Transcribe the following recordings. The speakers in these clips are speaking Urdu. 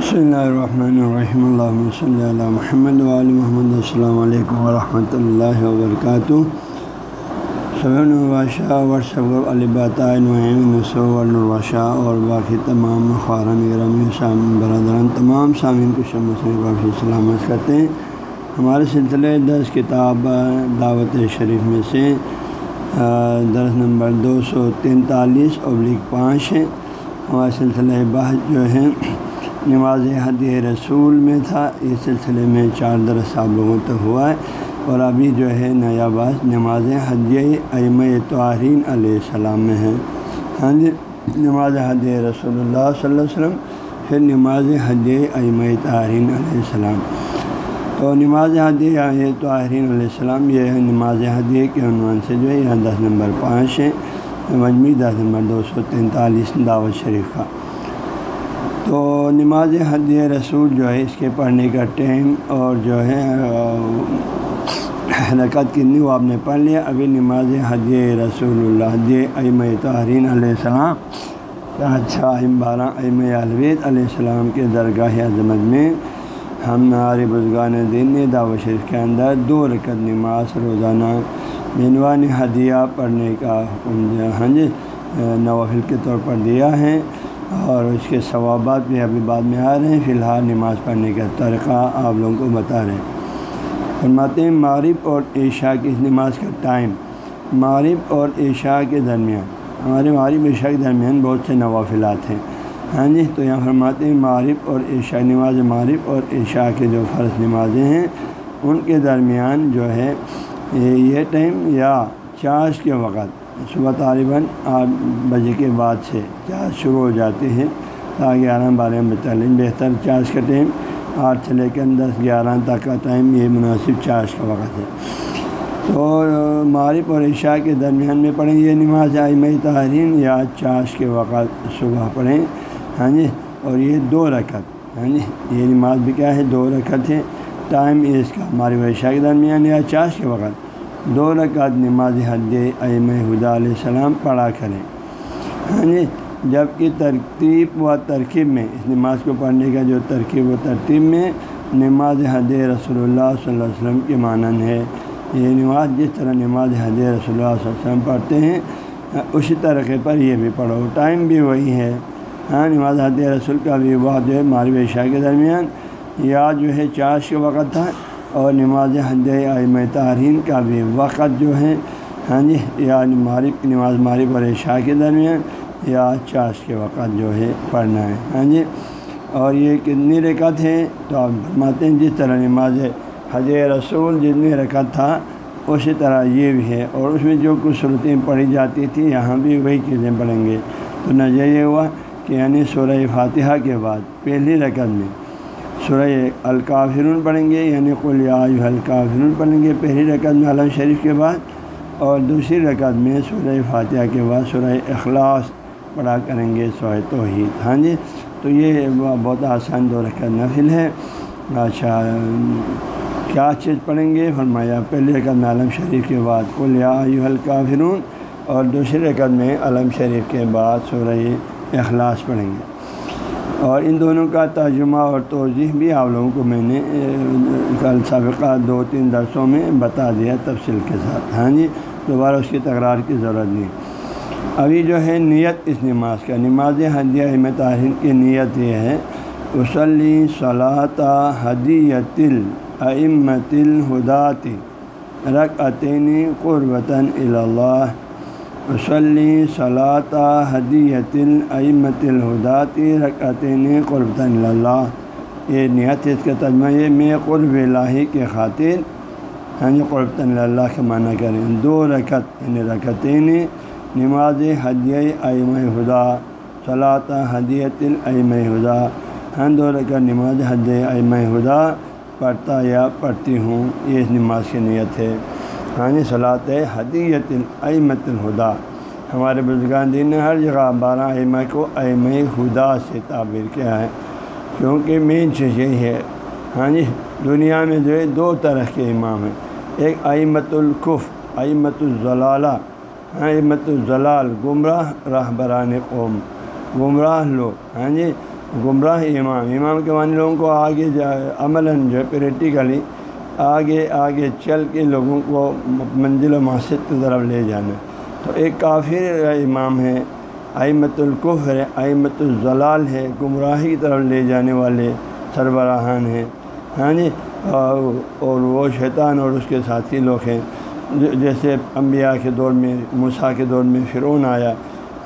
بسم اللہ الرحمن الرحیم اللہ صلی اللہ محمد علیہ محمد السلام علیکم ورحمۃ اللہ وبرکاتہ صبح الباشہ ورثب الباطۂ اور باقی تمام خارن گرم شام برادران، تمام سامعین کو شمس سلامت کرتے ہیں۔ ہمارے سلسلے دس کتاب دعوت شریف میں سے درس نمبر دو سو تینتالیس، ابلیغ پانچ ہے۔ ہمارے سلسلہ بحث جو ہے نماز حد رسول میں تھا۔ اس سلسلے میں چار درس آپ لوگوں تک ہوا ہے۔ اور ابھی جو ہے نیا باز نماز حج ام توارین علیہ السلام میں ہے۔ ہاں جی نماز حد رسول اللہ صلی اللہ علیہ وسلم، پھر نماز حج ام تارین علیہ السلام۔ تو نماز حد توارین علیہ السلام، یہ ہے نماز حدیہ کے عنوان سے جو ہے، یہاں دس نمبر پانچ ہے۔ مجموعی دس نمبر دو سو تینتالیس دعوت شریف کا۔ تو نماز حد رسول جو ہے اس کے پڑھنے کا ٹائم اور جو ہے حرکت کتنی وہ آپ نے پڑھ لیا۔ ابھی نماز حد رسول اللہ حد ام تحرین علیہ السلام اچھا ام بارہ ام الوید علیہ السلام کے درگاہ عظمت میں ہم ہمارے بزرگان دین نے دعوت شریف کے اندر دو رکت نماز روزانہ بینوان ہدیہ پڑھنے کا حکم ہاں جی نوافل کے طور پر دیا ہے۔ اور اس کے ثوابات بھی ابھی بعد میں آ رہے ہیں۔ فی الحال نماز پڑھنے کا طریقہ آپ لوگوں کو بتا رہے ہیں۔ فرماتے ہیں معرف اور عشاء کی نماز کا ٹائم معرف اور عشاء کے درمیان، ہمارے معرف عشاء کے درمیان بہت سے نوافلات ہیں۔ ہاں جی تو یہاں فرماتے ہیں معرف اور عشاء نماز معرف اور عشاء کے جو فرض نمازیں ہیں، ان کے درمیان جو ہے، یہ ٹائم یا چاش کے وقت صبح طالباً آٹھ بجے کے بعد سے چارج شروع ہو جاتے ہیں تاکہ گیارہ بارہ بجے تعلیم بہتر چارج کا ٹائم آٹھ سے لے کر دس، گیارہ تک کا ٹائم یہ مناسب چارج کا وقت ہے۔ تو معرف اور عشاء کے درمیان میں پڑھیں یہ نماز آئم تحرین یا چاش کے وقت صبح پڑھیں۔ ہاں جی اور یہ دو رکعت۔ ہاں جی یہ نماز بھی کیا ہے؟ دو رکعت ہے ٹائم اس کا معرف عشاء کے درمیان یا چاش کے وقت۔ دو رکعت نماز حد ایم خدا علیہ السلام پڑھا کریں۔ یعنی ہاں جی جبکہ ترتیب و ترکیب میں، اس نماز کو پڑھنے کا جو ترکیب و ترتیب میں نماز حد رسول اللہ صلی اللہ علیہ وسلم کے مانند ہے۔ یہ نماز جس طرح نماز حد رسول اللہ صلی اللہ علیہ وسلم پڑھتے ہیں اسی طریقے پر یہ بھی پڑھو۔ ٹائم بھی وہی ہے۔ ہاں نماز حد رسول کا بھی وقت جو ہے مالو عشاء کے درمیان۔ یا جو ہے چاش کے وقت تھا۔ اور نماز حد عم تارین کا بھی وقت جو ہے ہاں جی یا معرف نماز معرف اور عشاء کے درمیان، یا چاش کے وقت جو ہے پڑھنا ہے ہاں جی۔ اور یہ کتنی رکعت ہے؟ تو آپ فرماتے ہیں، جس طرح نماز حج رسول جتنی رکعت تھا، اسی طرح یہ بھی ہے۔ اور اس میں جو کچھ صورتیں پڑھی جاتی تھیں، یہاں بھی وہی چیزیں پڑھیں گے۔ تو نظر یہ ہوا کہ یعنی سورہ فاتحہ کے بعد، پہلی رکعت میں سورہ الکافرون پڑھیں گے یعنی قلیہ الکافرون پڑھیں گے، پہلی رکعت میں علم شریف کے بعد اور دوسری رکعت میں سورہ فاتحہ کے بعد سورہ اخلاص پڑھا کریں گے، سورہ توحید۔ ہاں جی تو یہ بہت آسان دو رکعت نفل ہے اچھا کیا چیز پڑھیں گے؟ فرمایا، پہلی رکعت میں علم شریف کے بعد قلیہ الکافرون اور دوسری رکعت میں علم شریف کے بعد سورہ اخلاص پڑھیں گے۔ اور ان دونوں کا ترجمہ اور توضیح بھی آپ لوگوں کو میں نے کل سابقہ دو تین درسوں میں بتا دیا تفصیل کے ساتھ۔ ہاں جی دوبارہ اس کی تکرار کی ضرورت نہیں۔ ابھی جو ہے نیت اس نماز کا، نماز حدیہ احمد طاہر کی نیت یہ ہے وسلی صلاح حدیت الامت الہداتی رقعتین قربتاً اللہ وسلی صلاۃ حدیت العمت الہداتی رکعتین قربۃ اللہ یہ نہایت اس کا تجمہ یہ میں قرب الہی کے خاطر یعنی ہاں جی قربۃ اللہ کا معنی کریں دو رکعت یعنی رکعتین نماز حدیہ ائم ہدا صلاۃ حدیت العم ہدا ہاں دو رکعت نماز حد ائم ہدا پڑھتا یا پڑھتی ہوں، یہ اس نماز کی نیت ہے۔ ہاں جی صلاحت حدیت العمت الہدا۔ ہمارے بزرگان دین نے ہر جگہ بارہ ائمہ کو ائم خدا سے تعبیر کیا ہے، کیونکہ مین چیز یہی ہے۔ ہاں جی دنیا میں جو ہے دو طرح کے امام ہیں۔ ایک ائمت القف ائمت الضلالہ۔ ائمت الضلال، گمراہ راہ بران قوم۔ گمراہ لوگ۔ ہاں جی گمراہ امام۔ امام کے معنی لوگوں کو آگے جا، عملاً جو ہے پریکٹیکلی آگے آگے چل کے لوگوں کو منزل و مقصد کی طرف لے جانا۔ تو ایک کافر امام ہے آئمت القف ہے آئمت الضلال ہے، گمراہی کی طرف لے جانے والے سربراہان ہیں۔ ہاں جی؟ اور وہ شیطان اور اس کے ساتھی لوگ ہیں۔ جی، جیسے انبیاء کے دور میں مسا کے دور میں فرعون آیا۔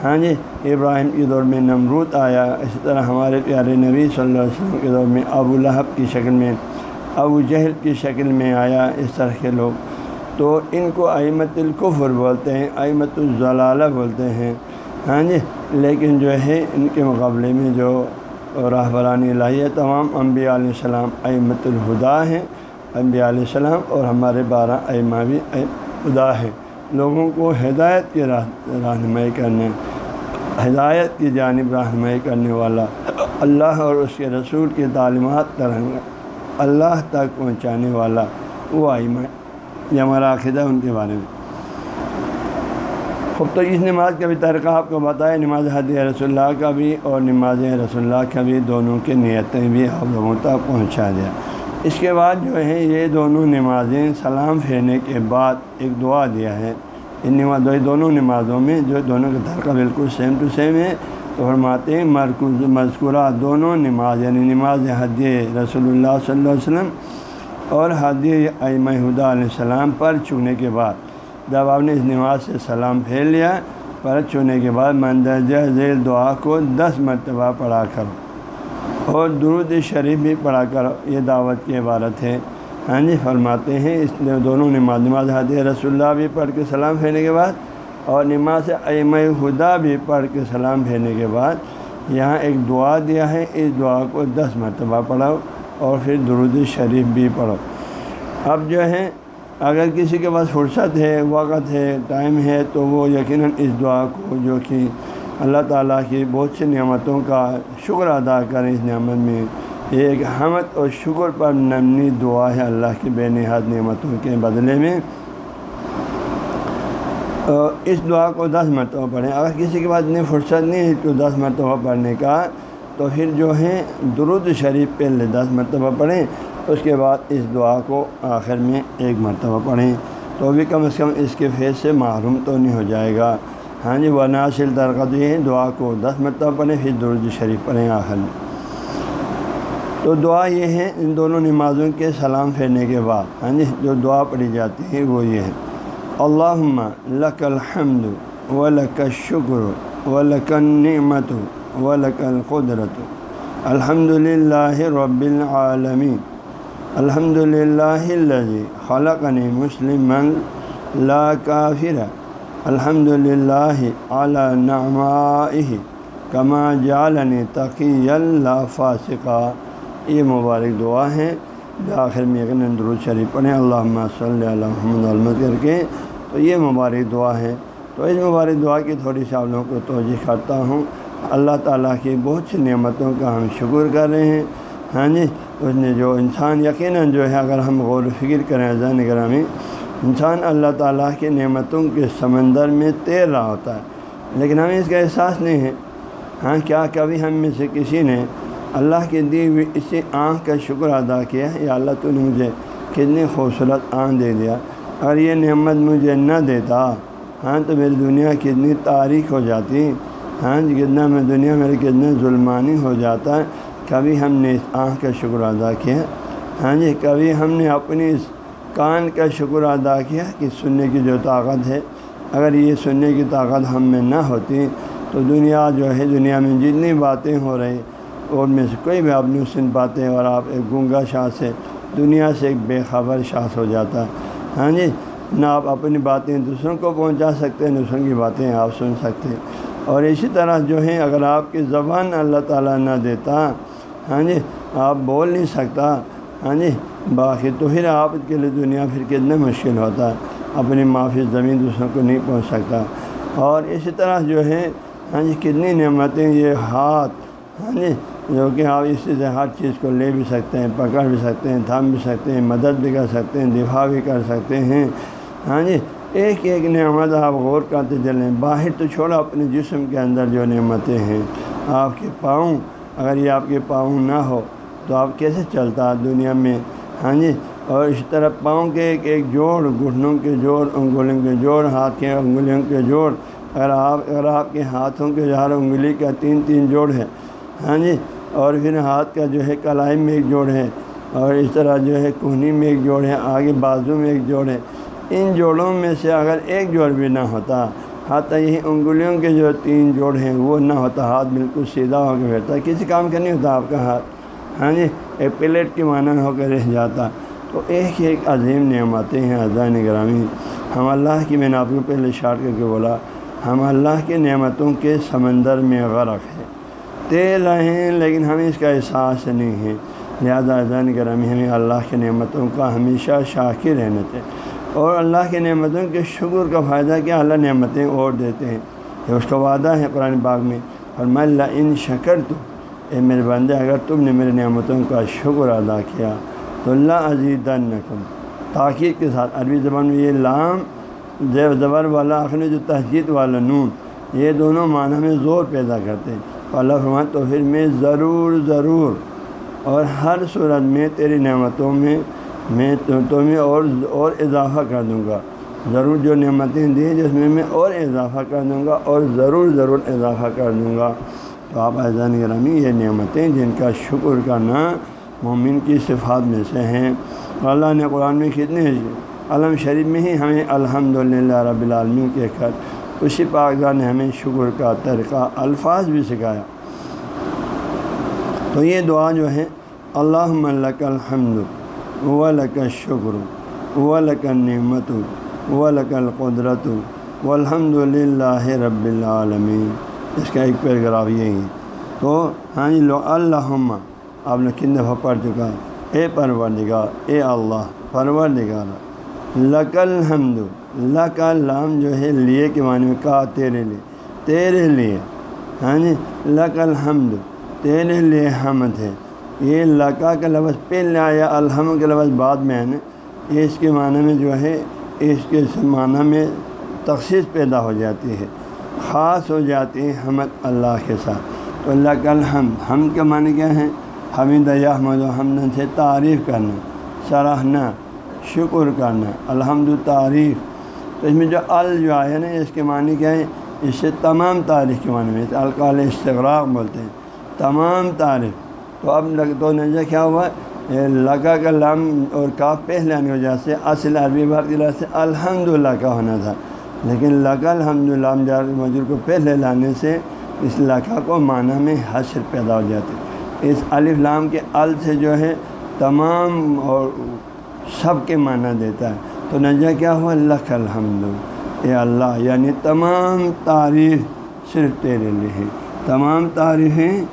ہاں جی؟ ابراہیم کے دور میں نمرود آیا۔ اسی طرح ہمارے پیارے نبی صلی اللہ علیہ وسلم کے دور میں ابو لہب کی شکل میں ابو جہل کی شکل میں آیا اس طرح کے لوگ۔ تو ان کو ائمت القفر بولتے ہیں ائمت الضلالہ بولتے ہیں۔ ہاں جی لیکن جو ہے، ان کے مقابلے میں جو راہبرانی الہیہ تمام انبیاء علیہ السلام ائمت الہدا ہیں۔ انبیاء علیہ السلام اور ہمارے بارہ ائمہ بھی خدا ہیں۔ لوگوں کو ہدایت کی رہنمائی کرنے، ہدایت کی جانب رہنمائی کرنے والا اللہ اور اس کے رسول کی تعلیمات طرح اللہ تک پہنچانے والا، وہ آئمہ یہ ہمارا عقیدہ ان کے بارے میں۔ خب تو اس نماز کا بھی طریقہ آپ کو بتایا نماز حدیہ رسول اللہ کا بھی اور نماز رسول اللہ کا بھی، دونوں کی نیتیں بھی آپ لوگوں تک پہنچا دیا۔ اس کے بعد جو ہے یہ دونوں نمازیں سلام پھیرنے کے بعد ایک دعا دیا ہے۔ ان نماز دونوں نمازوں میں جو دونوں کا طریقہ بالکل سیم ٹو سیم ہے۔ تو فرماتے ہیں مرکز مذکورہ دونوں نماز یعنی نماز حدیہ رسول اللہ صلی اللہ علیہ وسلم اور حدیہ ائمہ ہدا علیہ السلام پر چکنے کے بعد۔ جب آپ نے اس نماز سے سلام پھیل لیا، پر چونے کے بعد مندرجہ ذیل دعا کو دس مرتبہ پڑھا کر اور درود شریف بھی پڑھا کر یہ دعوت کی عبارت ہے۔ ہاں جی فرماتے ہیں، اس لیے دونوں نماز نماز حادی رسول اللہ بھی پڑھ کے سلام پھیرنے کے بعد اور نماز ائمہ خدا بھی پڑھ کے سلام پھیرنے کے بعد یہاں ایک دعا دیا ہے۔ اس دعا کو دس مرتبہ پڑھو اور پھر درود شریف بھی پڑھو اب جو ہے، اگر کسی کے پاس فرصت ہے، وقت ہے، ٹائم ہے، تو وہ یقیناً اس دعا کو جو کہ اللہ تعالیٰ کی بہت سی نعمتوں کا شکر ادا کریں اس نعمت میں، یہ ایک حمد اور شکر پر نمنی دعا ہے اللہ کی بے نہاد نعمتوں کے بدلے میں۔ اس دعا کو دس مرتبہ پڑھیں۔ اگر کسی کے پاس اتنی فرصت نہیں ہے تو دس مرتبہ پڑھنے کا، تو پھر جو ہے درود شریف پہلے دس مرتبہ پڑھیں۔ اس کے بعد اس دعا کو آخر میں ایک مرتبہ پڑھیں۔ تو بھی کم از کم اس کے فیض سے معروم تو نہیں ہو جائے گا۔ ہاں جی وہ ناصل درخت یہ دعا کو دس مرتبہ پڑھیں، پھر درج شریف پڑھیں آخر میں۔ تو دعا یہ ہے، ان دونوں نمازوں کے سلام پھیرنے کے بعد ہاں جی جو دعا پڑھی جاتی ہے وہ یہ ہے۔ اللہ لک الحمد و لک شکر و لکن نعمت و لک القدرت الحمد للہ رب العالمین الحمد للہ خلقنی مسلم لا کافر الحمد للہ اعلیٰ نعمائه کما جعلنی تقی اللہ فاسقہ یہ مبارک دعا ہے آخر میں یقین درود شریف پڑھیں اللہ صلی اللہ محمد علمت کر کے، تو یہ مبارک دعا ہے۔ تو اس مبارک دعا کی تھوڑی سی آپ لوگوں کو توجہ کرتا ہوں۔ اللہ تعالیٰ کی بہت سی نعمتوں کا ہم شکر کر رہے ہیں۔ ہاں جی اس نے جو انسان یقیناً جو ہے، اگر ہم غور و فکر کریں، ذہن گرامی، انسان اللہ تعالیٰ کی نعمتوں کے سمندر میں تیر رہا ہوتا ہے۔ لیکن ہمیں اس کا احساس نہیں ہے۔ ہاں کیا کبھی ہم میں سے کسی نے اللہ کی دی ہوئی اسی آنکھ کا شکر ادا کیا، یا اللہ تو نے مجھے کتنی خوبصورت آنکھ دے دیا اگر یہ نعمت مجھے نہ دیتا۔ ہاں تو میری دنیا کتنی تاریخ ہو جاتی۔ ہاں جی کتنا میں دنیا میرے کتنے ظلمانی ہو جاتا۔ ہے کبھی ہم نے اس آنکھ کا شکر ادا کیا۔ ہاں جی کبھی ہم نے اپنی اس کان کا شکر ادا کیا کہ سننے کی جو طاقت ہے۔ اگر یہ سننے کی طاقت ہم میں نہ ہوتی تو دنیا جو ہے، دنیا میں جتنی باتیں ہو رہی ان میں سے کوئی بھی آپ نہیں سن پاتے اور آپ ایک گنگا شاہ سے دنیا سے ایک بے خبر شاخ ہو جاتا۔ ہے ہاں جی نہ آپ اپنی باتیں دوسروں کو پہنچا سکتے ہیں دوسروں کی باتیں آپ سن سکتے۔ ہیں اور اسی طرح جو ہے اگر آپ کی زبان اللہ تعالیٰ نہ دیتا ہاں جی آپ بول نہیں سکتا۔ ہاں جی باقی تو پھر آپ کے لیے دنیا پھر کتنا مشکل ہوتا۔ ہے اپنی معافی زمین دوسروں کو نہیں پہنچ سکتا۔ اور اسی طرح جو ہے ہاں جی کتنی نعمتیں، یہ ہاتھ ہاں جی جو کہ آپ اسی سے ہر چیز کو لے بھی سکتے ہیں، پکڑ بھی سکتے ہیں تھام بھی سکتے ہیں، مدد بھی کر سکتے ہیں، دفاع بھی کر سکتے ہیں۔ ہاں جی ایک ایک نعمت آپ غور کرتے چلیں۔ باہر تو چھوڑا اپنے جسم کے اندر جو نعمتیں ہیں۔ آپ کے پاؤں، اگر یہ آپ کے پاؤں نہ ہو، تو آپ کیسے چلتا دنیا میں؟ ہاں جی اور اس طرح پاؤں کے ایک ایک جوڑ، گھٹنوں کے جوڑ، انگلیوں کے جوڑ، ہاتھ کے انگلیوں کے جوڑ۔ اگر آپ اگر آپ کے ہاتھوں کے ہر انگلی کا تین تین جوڑ ہے ہاں جی اور پھر ہاتھ کا جو ہے کلائی میں ایک جوڑ ہے، اور اس طرح جو ہے کوہنی میں ایک جوڑ ہے، آگے بازو میں ایک جوڑ ہے۔ ان جوڑوں میں سے اگر ایک جوڑ بھی نہ ہوتا ہاتھ یہی انگلیوں کے جو تین جوڑ ہیں وہ نہ ہوتا، ہاتھ بالکل سیدھا ہو کے بیٹھتا۔ کسی کام کا نہیں ہوتا آپ کا ہاتھ۔ ہاں جی ایک پلیٹ کے معنی ہو کے رہ جاتا۔ تو ایک ایک عظیم نعمتیں ہیں اذان گرامی ہم اللہ کی میں نے آپ کو پہلے شاٹ کر کے بولا، ہم اللہ کی نعمتوں کے سمندر میں غرق ہے تیل ہیں، لیکن ہمیں اس کا احساس نہیں ہے۔ لہٰذا اذان گرامی ہمیں اللہ کی نعمتوں کا ہمیشہ شاکر رہنا چاہیے اور اللہ کی نعمتوں کے شکر کا فائدہ کیا؟ اللہ نعمتیں اور دیتے ہیں۔ یہ اس کا وعدہ ہے قرآن باغ میں۔ اور میں اللہ ان شکر تو اے میرے بندے، اگر تم نے میرے نعمتوں کا شکر ادا کیا تو اللہ عزیز نقم تاکید کے ساتھ۔ عربی زبان میں یہ لام، زیب زبر والا، آخر جو تہذیب والا نون، یہ دونوں معنی میں زور پیدا کرتے ہیں۔ اللہ فرمائے تو پھر میں ضرور ضرور۔ اور ہر صورت میں تیری نعمتوں میں میں تمہیں اور اور اضافہ کر دوں گا۔ ضرور جو نعمتیں دی جس میں میں اور اضافہ کر دوں گا اور ضرور ضرور اضافہ کر دوں گا۔ تو آپ ایزان گرامی یہ نعمتیں جن کا شکر کرنا مومن کی صفات میں سے ہیں۔ اللہ نے قرآن میں کتنے علم شریف میں ہی ہمیں الحمد للہ رب العالمین کے کر اسی پاکزہ نے ہمیں شکر کا طریقہ الفاظ بھی سکھایا۔ تو یہ دعا جو ہے اللہ ملک الحمد ولک شکر ولک نعمت ولک القدرت والحمد للہ رب العالمین۔ اس کا ایک پیراگراف یہی ہے۔ تو ہاں جی لو الحم آپ نے کن دفعہ پڑھ چکا اے پروردگار، اے اللہ، پروردگار۔ لک الحمد لک لام جو ہے لیے کے معنی میں کہا تیرے لیے تیرے لیے ہاں جی؟ لک الحمد تیرے لیے حمد ہے۔ یہ لکا کا لفظ پہلے آیا، الحم کے لفظ بعد میں ہے نا۔ اس کے معنی میں جو ہے، اس کے معنی میں تخصیص پیدا ہو جاتی ہے، خاص ہو جاتی ہے حمد اللہ کے ساتھ۔ تو اللہ کا الحم ہم کا معنی کیا ہے؟ حمید احمد و حمد سے تعریف کرنا سراہنا شکر کرنا الحمد تعریف۔ تو اس میں جو ال جو آیا نا، اس کے معنی کیا ہے؟ اس سے تمام تاریخ کے معنی میں القال استغراق بولتے ہیں۔ تمام تعریف۔ تو اب لگ تو نجا کیا ہوا؟ لگا کا لام اور کاف پہلے آنے کی وجہ سے اصل عربی بھر کی سے الحمد للہ کا ہونا تھا۔ لیکن لگا الحمد للہ جار مجور کو پہلے لانے سے، اس لکھا کو معنی میں حشر پیدا ہو جاتے اس الف لام کے ال سے جو ہے، تمام اور سب کے معنی دیتا ہے۔ تو نجا کیا ہوا؟ لکھ الحمد اے اللہ یعنی تمام تعریف صرف تیرے لیے۔ تمام تعریفیں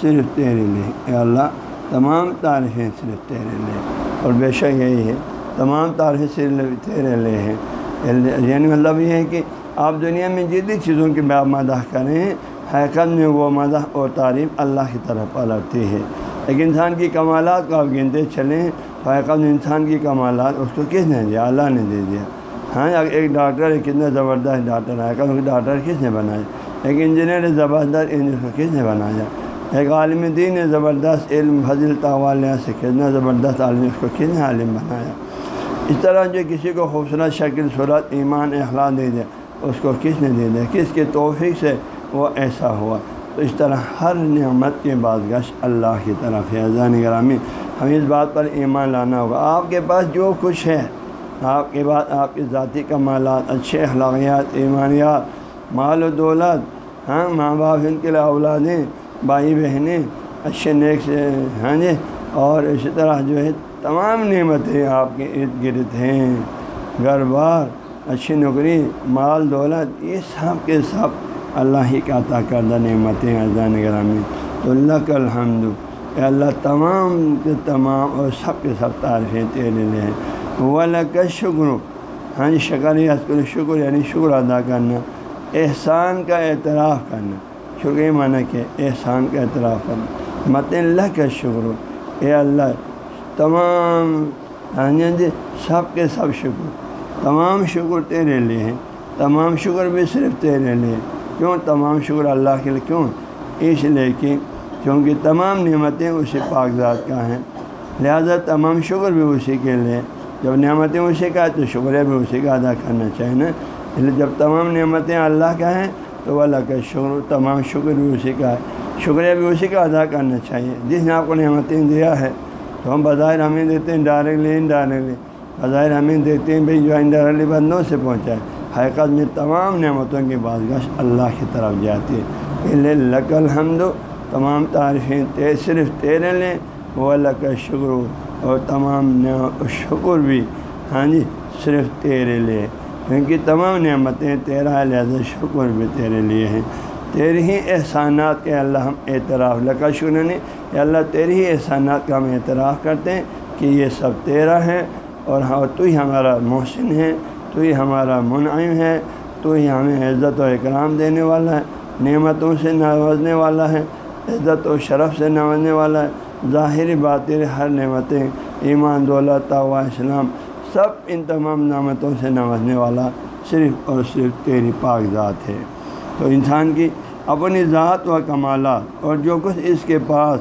صرف تیرے لیے۔ اے اللہ، تمام تعریفیں صرف تیرے لیے۔ اور بے شک یہی ہے، تمام تعریفیں صرف تیرے لیے ہیں۔ یعنی مطلب یہ ہے کہ آپ دنیا میں جتنی چیزوں کی آپ مداح کریں، حقیقت میں وہ مداح اور تعریف اللہ کی طرف پلٹتی ہے۔ ایک انسان کی کمالات کو آپ گنتے چلیں حقیقت میں انسان کی کمالات، اس کو کس نے دیا؟ اللہ نے دے دیا۔ ہاں ایک ڈاکٹر ہے، کتنا زبردست ڈاکٹر ہے۔ حقیقت ڈاکٹر کس نے بنایا؟ ایک انجینئر ہے، زبردست انجینئر کو کس نے بنایا؟ ایک عالم دین زبردست علم، فضل، طوال سے کتنا زبردست عالم اس کو کن عالم بنایا؟ اس طرح جو کسی کو خوبصورت شکل، صورت، ایمان، اخلاق دے دیا، اس کو کس نے دے دیا؟ کس کے توفیق سے وہ ایسا ہوا؟ تو اس طرح ہر نعمت کے بعد گش اللہ کی طرف ہے۔ اذان گرامی ہم اس بات پر ایمان لانا ہوگا۔ آپ کے پاس جو کچھ ہے، آپ کے بعد آپ کی ذاتی کمالات، اچھے اخلاقیات، ایمانیات، مال و دولت ہاں ماں باپ، ان کے لیے اولادیں، بھائی بہنیں، اچھے نیک سے ہاں جی اور اسی طرح جو ہے، تمام نعمتیں آپ کے ارد گرد ہیں۔ گھر بار، اچھی نوکری، مال، دولت، یہ سب کے سب اللہ ہی کا عطا کردہ نعمتیں اذان گرامی۔ تو اللہ کا الحمد، اے اللہ تمام کے تمام اور سب کے سب تعریفیں تیرے ہیں۔ اللہ کا شکر ہاں جی شکر شکر یعنی شکر ادا کرنا، احسان کا اعتراف کرنا۔ شکر معنی کہ احسان کا اعتراف کرنا۔ مت اللہ کا شکر، اے اللہ تمام ہاں جی،, ہاں جی سب کے سب شکر۔ تمام شکر تیرے لیے ہیں، تمام شکر بھی صرف تیرے لیے۔ کیوں تمام شکر اللہ کے لیے کیوں؟ اس لیے کہ کیونکہ تمام نعمتیں اسی کاغذات کا ہیں، لہذا تمام شکر بھی اسی کے لیے۔ جب نعمتیں اسی کا ہے تو شکریہ بھی اسی کا ادا کرنا چاہیے۔ نا اس لیے جب تمام نعمتیں اللہ کا ہیں تو وہ اللہ کا شکر، تمام شکر بھی اسی کا ہے۔ شکریہ بھی اسی کا ادا کرنا چاہیے۔ جس نے آپ کو نعمتیں دیا ہے، تو ہم بظاہر ہمیں دیتے ہیں، ڈائریکٹلی، انڈائریکٹلی۔ بظاہر ہمیں دیتے ہیں بھائی جو انڈائریکٹلی بندوں سے پہنچائے حقیقت میں تمام نعمتوں کی بازگاہ اللہ کی طرف جاتی ہے۔ لق الحمد، تمام تعریفیں صرف تیرے لیں۔ وہ اللہ کا شکر اور تمام شکر بھی۔ ہاں جی صرف تیرے لیے کیونکہ تمام نعمتیں تیرا لہٰذا شکر بھی تیرے لیے ہیں۔ تیرے ہی احسانات کے اللہ ہم اعتراف لکا شکر نہیں اللہ تیرے ہی احسانات کا ہم اعتراف کرتے ہیں کہ یہ سب تیرا ہے اور ہاں تو ہی ہمارا محسن ہے۔ تو ہی ہمارا منعم ہے، تو ہی ہمیں عزت و اکرام دینے والا ہے، نعمتوں سے نوازنے والا ہے، عزت و شرف سے نوازنے والا ہے ظاہری بات ہر نعمتیں، ایمان، دولت طوا اسلام، سب ان تمام نعمتوں سے نوازنے والا صرف اور صرف تیری پاک ذات ہے۔ تو انسان کی اپنی ذات و کمالات اور جو کچھ اس کے پاس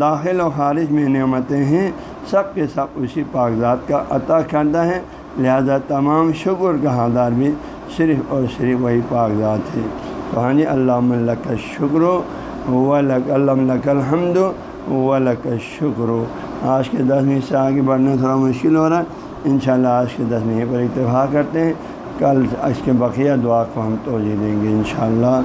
داخل و خارج میں نعمتیں ہیں، سب کے سب اسی پاک ذات کا عطا کرتا ہے لہذا تمام شکر کا حادار بھی صرف اور صرف وہی پاک ذات ہے تو ہاں جی اللہ کا شکر و لک الحمد و لک شکر آج کے دس منٹ سے آگے بڑھنا تھوڑا مشکل ہو رہا ہے۔ انشاءاللہ آج کے دس منٹ پر اتفاق کرتے ہیں۔ کل اس کے بقیہ دعا کو ہم توجہ دیں گے انشاءاللہ۔